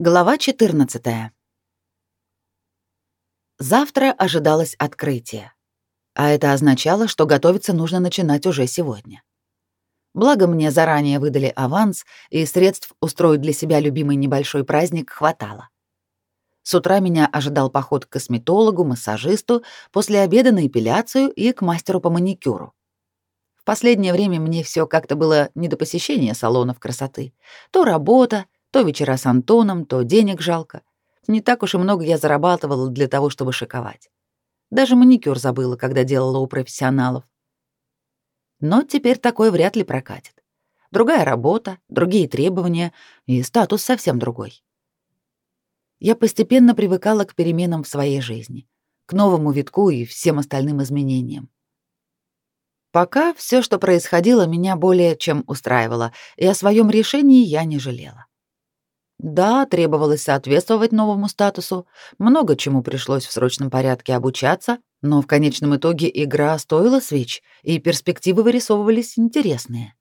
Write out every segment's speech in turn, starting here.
Глава 14. Завтра ожидалось открытие, а это означало, что готовиться нужно начинать уже сегодня. Благо мне заранее выдали аванс, и средств устроить для себя любимый небольшой праздник хватало. С утра меня ожидал поход к косметологу, массажисту, после обеда на эпиляцию и к мастеру по маникюру. В последнее время мне все как-то было не до посещения салонов красоты. То работа, то вечера с Антоном, то денег жалко. Не так уж и много я зарабатывала для того, чтобы шиковать. Даже маникюр забыла, когда делала у профессионалов. Но теперь такое вряд ли прокатит. Другая работа, другие требования и статус совсем другой. Я постепенно привыкала к переменам в своей жизни, к новому витку и всем остальным изменениям. Пока все, что происходило, меня более чем устраивало, и о своем решении я не жалела. Да, требовалось соответствовать новому статусу, много чему пришлось в срочном порядке обучаться, но в конечном итоге игра стоила свеч, и перспективы вырисовывались интересные.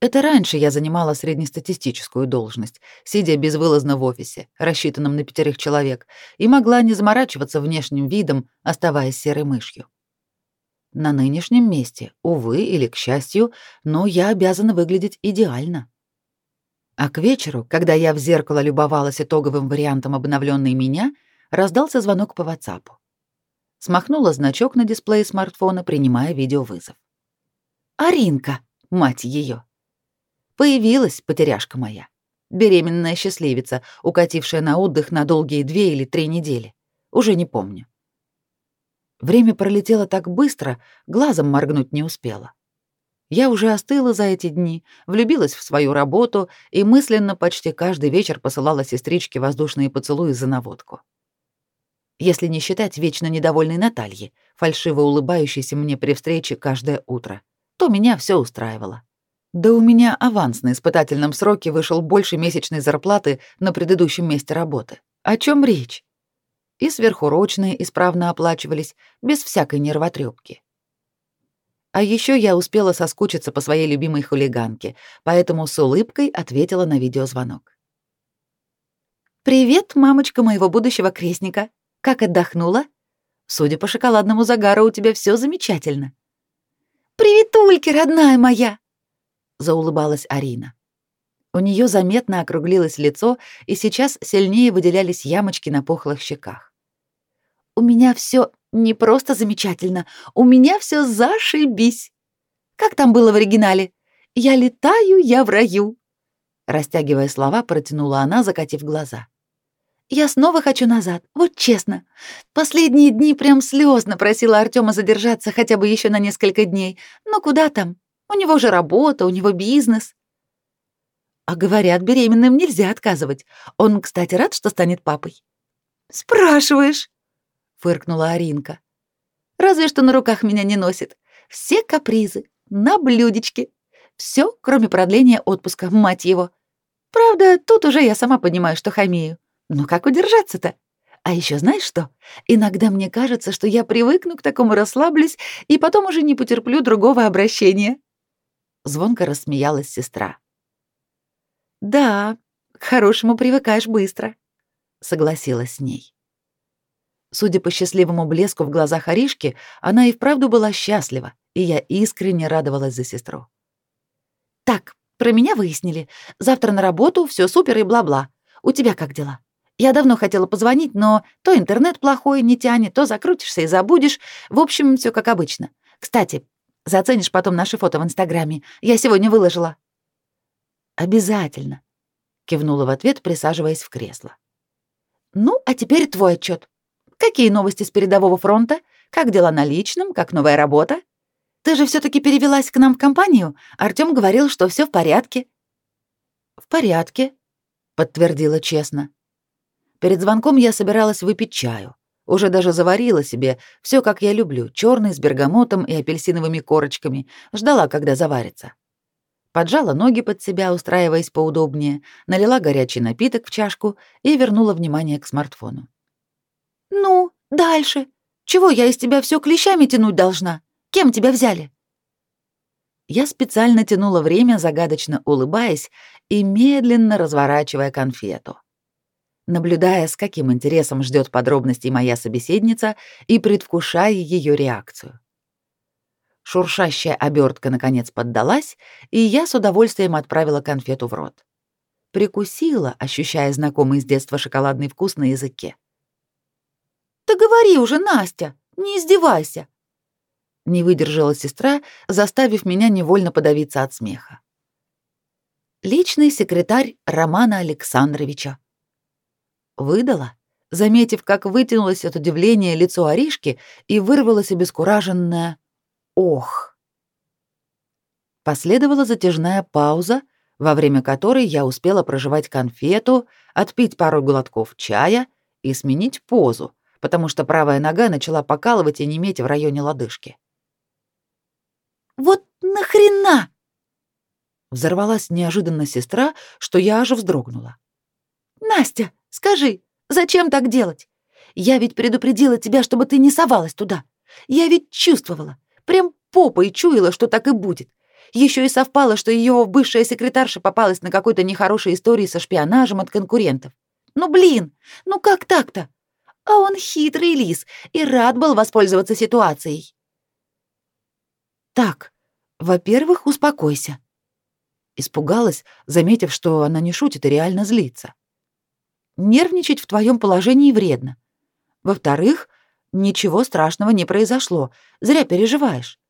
Это раньше я занимала среднестатистическую должность, сидя безвылазно в офисе, рассчитанном на пятерых человек, и могла не заморачиваться внешним видом, оставаясь серой мышью. На нынешнем месте, увы или к счастью, но я обязана выглядеть идеально. А к вечеру, когда я в зеркало любовалась итоговым вариантом обновленной меня, раздался звонок по WhatsApp. Смахнула значок на дисплее смартфона, принимая видеовызов. «Аринка, мать ее! Появилась потеряшка моя, беременная счастливица, укатившая на отдых на долгие две или три недели. Уже не помню. Время пролетело так быстро, глазом моргнуть не успела. Я уже остыла за эти дни, влюбилась в свою работу и мысленно почти каждый вечер посылала сестричке воздушные поцелуи за наводку. Если не считать вечно недовольной Натальи, фальшиво улыбающейся мне при встрече каждое утро, то меня все устраивало. Да у меня аванс на испытательном сроке вышел больше месячной зарплаты на предыдущем месте работы. О чем речь? И сверхурочные исправно оплачивались, без всякой нервотрепки. А еще я успела соскучиться по своей любимой хулиганке, поэтому с улыбкой ответила на видеозвонок. «Привет, мамочка моего будущего крестника. Как отдохнула? Судя по шоколадному загару, у тебя все замечательно». «Привет, Ульки, родная моя!» — заулыбалась Арина. У нее заметно округлилось лицо, и сейчас сильнее выделялись ямочки на пухлых щеках. «У меня все не просто замечательно, у меня все зашибись. Как там было в оригинале? Я летаю, я в раю. Растягивая слова, протянула она, закатив глаза. Я снова хочу назад, вот честно. Последние дни прям слезно просила Артема задержаться хотя бы еще на несколько дней. Но куда там? У него же работа, у него бизнес. А говорят, беременным нельзя отказывать. Он, кстати, рад, что станет папой. Спрашиваешь? Фыркнула Аринка. Разве что на руках меня не носит. Все капризы, на блюдечке. Все, кроме продления отпуска, мать его. Правда, тут уже я сама понимаю, что хамею. Но как удержаться-то? А еще знаешь что? Иногда мне кажется, что я привыкну к такому расслаблюсь и потом уже не потерплю другого обращения. Звонко рассмеялась сестра. Да, к хорошему привыкаешь быстро, согласилась с ней. Судя по счастливому блеску в глазах Аришки, она и вправду была счастлива, и я искренне радовалась за сестру. «Так, про меня выяснили. Завтра на работу, все супер и бла-бла. У тебя как дела? Я давно хотела позвонить, но то интернет плохой, не тянет, то закрутишься и забудешь. В общем, все как обычно. Кстати, заценишь потом наши фото в Инстаграме. Я сегодня выложила». «Обязательно», — кивнула в ответ, присаживаясь в кресло. «Ну, а теперь твой отчет. Какие новости с передового фронта? Как дела на личном? Как новая работа? Ты же все таки перевелась к нам в компанию. Артём говорил, что все в порядке. В порядке, подтвердила честно. Перед звонком я собиралась выпить чаю. Уже даже заварила себе все, как я люблю, черный с бергамотом и апельсиновыми корочками. Ждала, когда заварится. Поджала ноги под себя, устраиваясь поудобнее, налила горячий напиток в чашку и вернула внимание к смартфону. «Ну, дальше. Чего я из тебя все клещами тянуть должна? Кем тебя взяли?» Я специально тянула время, загадочно улыбаясь и медленно разворачивая конфету. наблюдая, с каким интересом ждет подробностей моя собеседница и предвкушая ее реакцию. Шуршащая обертка наконец поддалась, и я с удовольствием отправила конфету в рот. Прикусила, ощущая знакомый с детства шоколадный вкус на языке. «Да говори уже, Настя, не издевайся!» Не выдержала сестра, заставив меня невольно подавиться от смеха. Личный секретарь Романа Александровича. Выдала, заметив, как вытянулось от удивления лицо Аришки и вырвалось обескураженное «Ох!». Последовала затяжная пауза, во время которой я успела проживать конфету, отпить пару глотков чая и сменить позу, потому что правая нога начала покалывать и неметь в районе лодыжки. «Вот нахрена?» Взорвалась неожиданно сестра, что я аж вздрогнула. «Настя, скажи, зачем так делать? Я ведь предупредила тебя, чтобы ты не совалась туда. Я ведь чувствовала, прям попой чуяла, что так и будет. Еще и совпало, что ее бывшая секретарша попалась на какой-то нехорошей истории со шпионажем от конкурентов. Ну блин, ну как так-то? А он хитрый лис и рад был воспользоваться ситуацией. Так, во-первых, успокойся. Испугалась, заметив, что она не шутит и реально злится. Нервничать в твоем положении вредно. Во-вторых, ничего страшного не произошло, зря переживаешь.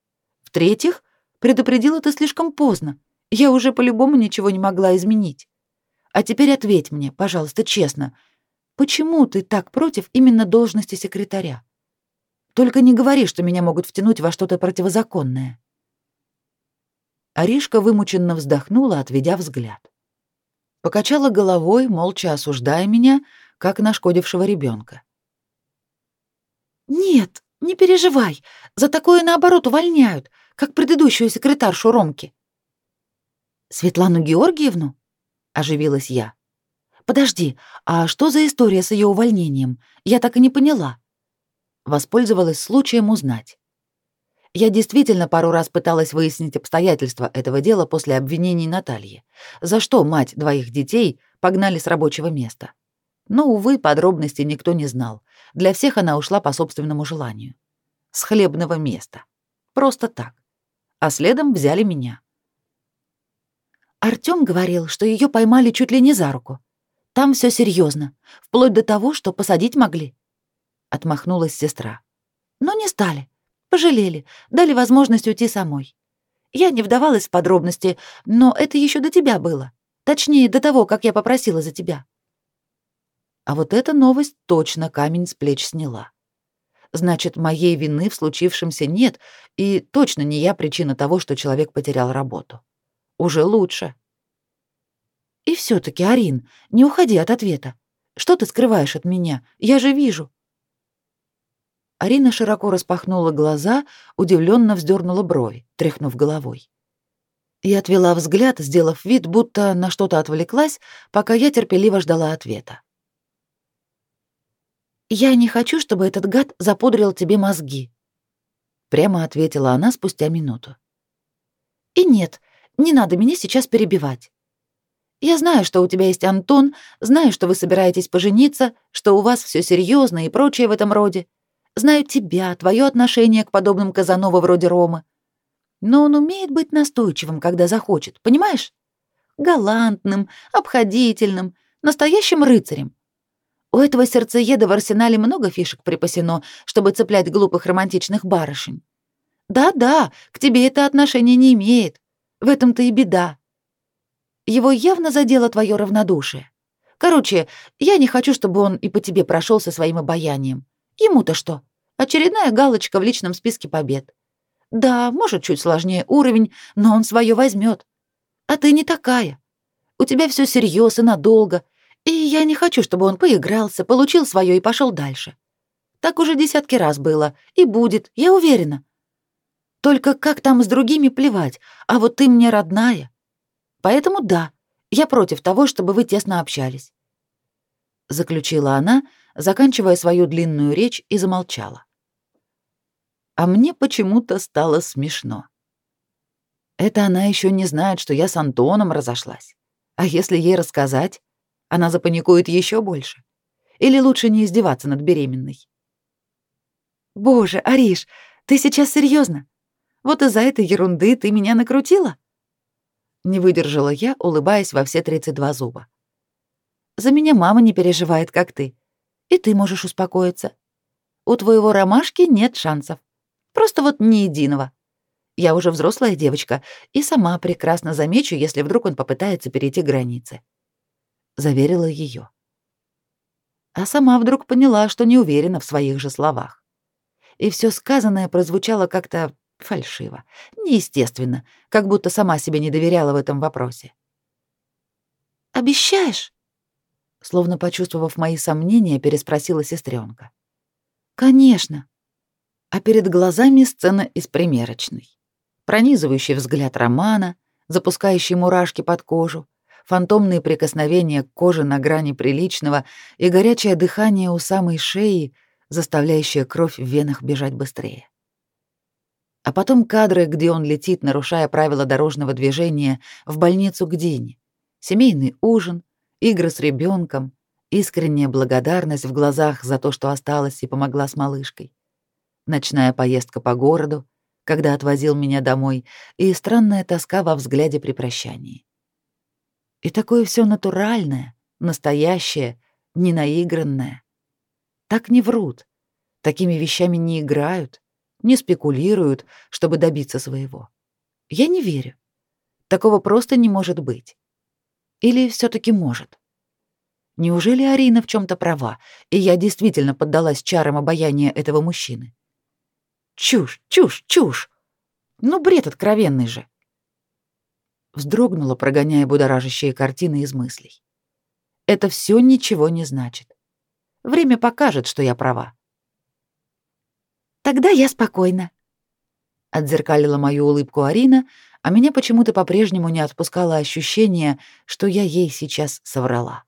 В-третьих, предупредила ты слишком поздно. Я уже по-любому ничего не могла изменить. А теперь ответь мне, пожалуйста, честно, почему ты так против именно должности секретаря? Только не говори, что меня могут втянуть во что-то противозаконное. Аришка вымученно вздохнула, отведя взгляд. Покачала головой, молча осуждая меня, как нашкодившего ребенка. «Нет, не переживай, за такое, наоборот, увольняют, как предыдущую секретаршу Ромки». «Светлану Георгиевну?» — оживилась я. «Подожди, а что за история с ее увольнением? Я так и не поняла». Воспользовалась случаем узнать. Я действительно пару раз пыталась выяснить обстоятельства этого дела после обвинений Натальи, за что мать двоих детей погнали с рабочего места. Но, увы, подробностей никто не знал. Для всех она ушла по собственному желанию. С хлебного места. Просто так. А следом взяли меня. Артём говорил, что её поймали чуть ли не за руку. Там всё серьёзно, вплоть до того, что посадить могли. Отмахнулась сестра. Но не стали. Пожалели, дали возможность уйти самой. Я не вдавалась в подробности, но это еще до тебя было. Точнее, до того, как я попросила за тебя. А вот эта новость точно камень с плеч сняла. Значит, моей вины в случившемся нет, и точно не я причина того, что человек потерял работу. Уже лучше. И все таки Арин, не уходи от ответа. Что ты скрываешь от меня? Я же вижу. Арина широко распахнула глаза, удивленно вздернула брови, тряхнув головой. Я отвела взгляд, сделав вид, будто на что-то отвлеклась, пока я терпеливо ждала ответа. «Я не хочу, чтобы этот гад запудрил тебе мозги», — прямо ответила она спустя минуту. «И нет, не надо меня сейчас перебивать. Я знаю, что у тебя есть Антон, знаю, что вы собираетесь пожениться, что у вас все серьезно и прочее в этом роде. Знаю тебя, твое отношение к подобным Казанова вроде Ромы. Но он умеет быть настойчивым, когда захочет, понимаешь? Галантным, обходительным, настоящим рыцарем. У этого сердцееда в арсенале много фишек припасено, чтобы цеплять глупых романтичных барышень. Да-да, к тебе это отношение не имеет. В этом-то и беда. Его явно задело твое равнодушие. Короче, я не хочу, чтобы он и по тебе прошел со своим обаянием. Ему-то что? Очередная галочка в личном списке побед. Да, может, чуть сложнее уровень, но он свое возьмет. А ты не такая. У тебя все серьезно и надолго, и я не хочу, чтобы он поигрался, получил свое и пошел дальше. Так уже десятки раз было, и будет, я уверена. Только как там с другими плевать, а вот ты мне родная. Поэтому да, я против того, чтобы вы тесно общались. Заключила она, заканчивая свою длинную речь, и замолчала. А мне почему-то стало смешно. Это она еще не знает, что я с Антоном разошлась. А если ей рассказать, она запаникует еще больше. Или лучше не издеваться над беременной? Боже, Ариш, ты сейчас серьезно? Вот из-за этой ерунды ты меня накрутила? Не выдержала я, улыбаясь во все 32 зуба. За меня мама не переживает, как ты. И ты можешь успокоиться. У твоего ромашки нет шансов. Просто вот ни единого. Я уже взрослая девочка и сама прекрасно замечу, если вдруг он попытается перейти границы. Заверила ее. А сама вдруг поняла, что не уверена в своих же словах. И все сказанное прозвучало как-то фальшиво, неестественно, как будто сама себе не доверяла в этом вопросе. «Обещаешь?» Словно почувствовав мои сомнения, переспросила сестренка. «Конечно». А перед глазами сцена из примерочной пронизывающий взгляд Романа, запускающий мурашки под кожу, фантомные прикосновения к коже на грани приличного и горячее дыхание у самой шеи, заставляющее кровь в венах бежать быстрее. А потом кадры, где он летит, нарушая правила дорожного движения, в больницу к Дине. Семейный ужин, игры с ребенком, искренняя благодарность в глазах за то, что осталась и помогла с малышкой. Ночная поездка по городу, когда отвозил меня домой, и странная тоска во взгляде при прощании. И такое все натуральное, настоящее, не наигранное. Так не врут, такими вещами не играют, не спекулируют, чтобы добиться своего. Я не верю. Такого просто не может быть. Или все таки может? Неужели Арина в чем то права, и я действительно поддалась чарам обаяния этого мужчины? Чушь, чушь, чушь. Ну, бред откровенный же. Вздрогнула, прогоняя будоражащие картины из мыслей. Это все ничего не значит. Время покажет, что я права. Тогда я спокойна. Отзеркалила мою улыбку Арина, а меня почему-то по-прежнему не отпускало ощущение, что я ей сейчас соврала.